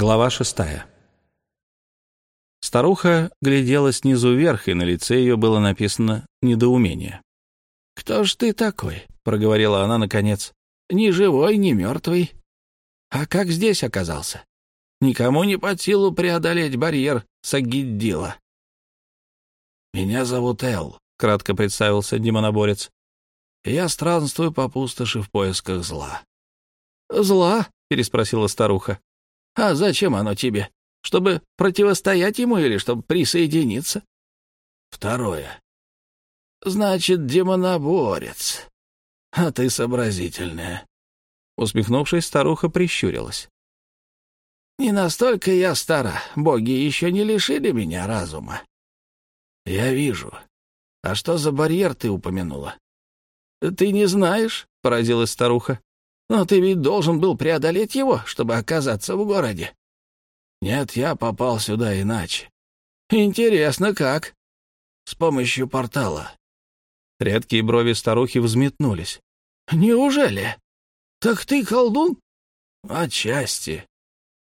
Глава шестая. Старуха глядела снизу вверх, и на лице ее было написано недоумение. «Кто ж ты такой?» — проговорила она наконец. «Ни живой, ни мертвый. А как здесь оказался? Никому не под силу преодолеть барьер Сагиддила». «Меня зовут Эл», — кратко представился демоноборец. «Я странствую по пустоши в поисках зла». «Зла?» — переспросила старуха. «А зачем оно тебе? Чтобы противостоять ему или чтобы присоединиться?» «Второе». «Значит, демоноборец. А ты сообразительная». Усмехнувшись, старуха прищурилась. «Не настолько я стара. Боги еще не лишили меня разума». «Я вижу. А что за барьер ты упомянула?» «Ты не знаешь?» — поразилась старуха. «Но ты ведь должен был преодолеть его, чтобы оказаться в городе». «Нет, я попал сюда иначе». «Интересно, как?» «С помощью портала». Редкие брови старухи взметнулись. «Неужели? Так ты колдун?» «Отчасти.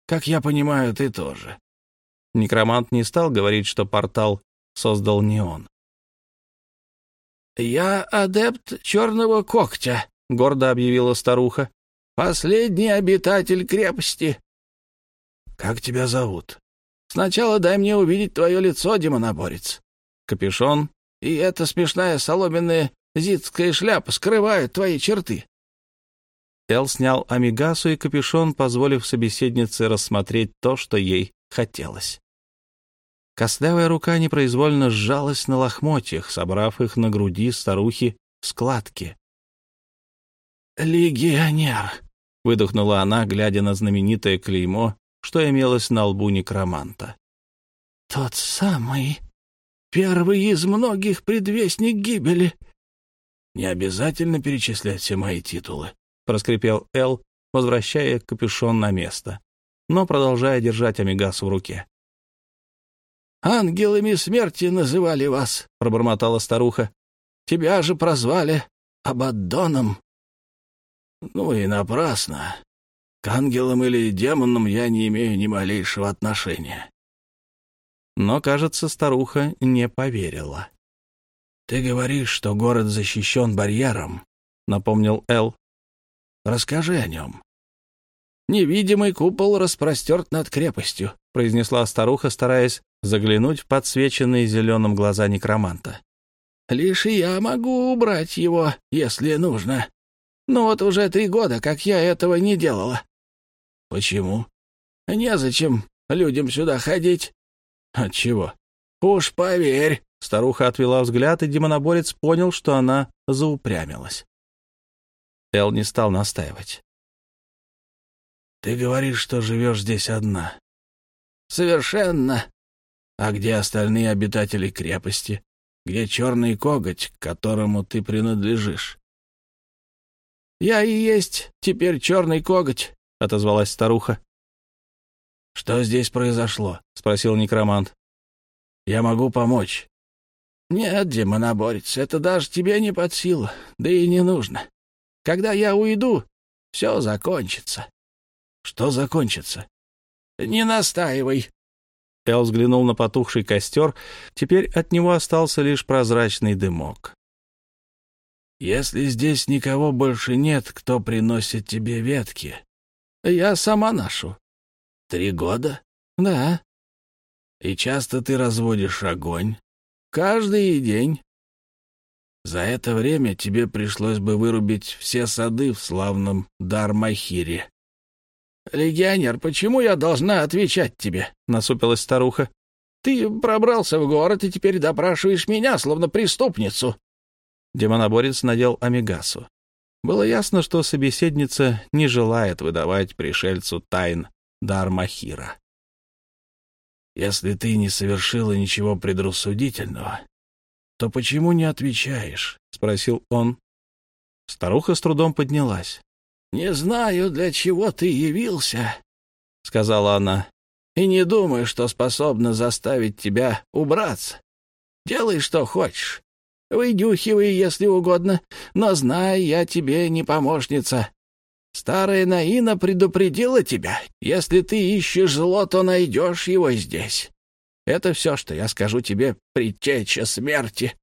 Как я понимаю, ты тоже». Некромант не стал говорить, что портал создал не он. «Я адепт черного когтя», — гордо объявила старуха. «Последний обитатель крепости». «Как тебя зовут?» «Сначала дай мне увидеть твое лицо, демоноборец». Капюшон и эта смешная соломенная зитская шляпа скрывают твои черты. Эл снял амигасу и капюшон, позволив собеседнице рассмотреть то, что ей хотелось. Костлявая рука непроизвольно сжалась на лохмотьях, собрав их на груди старухи в складки. «Легионер!» — выдохнула она, глядя на знаменитое клеймо, что имелось на лбу некроманта. «Тот самый первый из многих предвестник гибели». «Не обязательно перечислять все мои титулы», — проскрипел Эл, возвращая капюшон на место, но продолжая держать амигас в руке. «Ангелами смерти называли вас», — пробормотала старуха. «Тебя же прозвали Абаддоном». «Ну и напрасно. К ангелам или демонам я не имею ни малейшего отношения». Но, кажется, старуха не поверила. «Ты говоришь, что город защищен барьером», — напомнил Эл. «Расскажи о нем». «Невидимый купол распростерт над крепостью», — произнесла старуха, стараясь заглянуть в подсвеченные зеленым глаза некроманта. «Лишь я могу убрать его, если нужно. Но вот уже три года, как я этого не делала». «Почему?» «Незачем людям сюда ходить». «Отчего?» «Уж поверь». Старуха отвела взгляд, и демоноборец понял, что она заупрямилась. Эл не стал настаивать. «Ты говоришь, что живешь здесь одна». «Совершенно. А где остальные обитатели крепости? Где черный коготь, к которому ты принадлежишь?» «Я и есть теперь черный коготь», — отозвалась старуха. «Что здесь произошло?» — спросил некромант. «Я могу помочь». «Нет, демоноборец, это даже тебе не под силу, да и не нужно. Когда я уйду, все закончится». «Что закончится?» «Не настаивай». Эл взглянул на потухший костер. Теперь от него остался лишь прозрачный дымок. «Если здесь никого больше нет, кто приносит тебе ветки?» «Я сама ношу». «Три года?» «Да». «И часто ты разводишь огонь?» «Каждый день». «За это время тебе пришлось бы вырубить все сады в славном Дармахире». «Легионер, почему я должна отвечать тебе?» — насупилась старуха. «Ты пробрался в город и теперь допрашиваешь меня, словно преступницу». Демоноборец надел амигасу. Было ясно, что собеседница не желает выдавать пришельцу тайн Дармахира. «Если ты не совершила ничего предрассудительного, то почему не отвечаешь?» — спросил он. Старуха с трудом поднялась. «Не знаю, для чего ты явился», — сказала она, — «и не думаю, что способна заставить тебя убраться. Делай, что хочешь. Выдюхивай, если угодно, но знай, я тебе не помощница. Старая Наина предупредила тебя. Если ты ищешь зло, то найдешь его здесь. Это все, что я скажу тебе, предтеча смерти».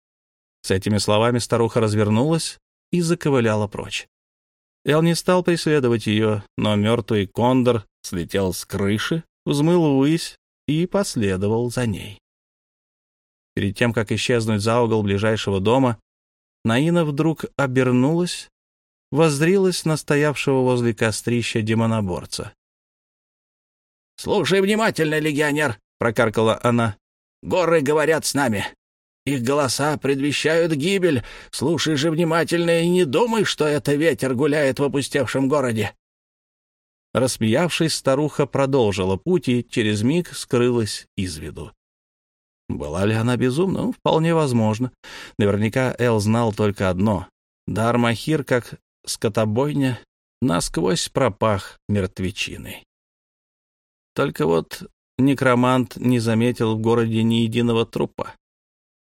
С этими словами старуха развернулась и заковыляла прочь. Эл не стал преследовать ее, но мертвый кондор слетел с крыши, взмыл ввысь и последовал за ней. Перед тем, как исчезнуть за угол ближайшего дома, Наина вдруг обернулась, воззрилась на стоявшего возле кострища демоноборца. «Слушай внимательно, легионер!» — прокаркала она. «Горы говорят с нами. Их голоса предвещают гибель. Слушай же внимательно и не думай, что это ветер гуляет в опустевшем городе. Рассмеявшись, старуха продолжила путь и через миг скрылась из виду. Была ли она безумна? Ну, вполне возможно. Наверняка Эл знал только одно. Дар Махир, как скотобойня, насквозь пропах мертвечиной. Только вот некромант не заметил в городе ни единого трупа,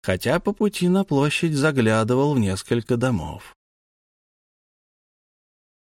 хотя по пути на площадь заглядывал в несколько домов.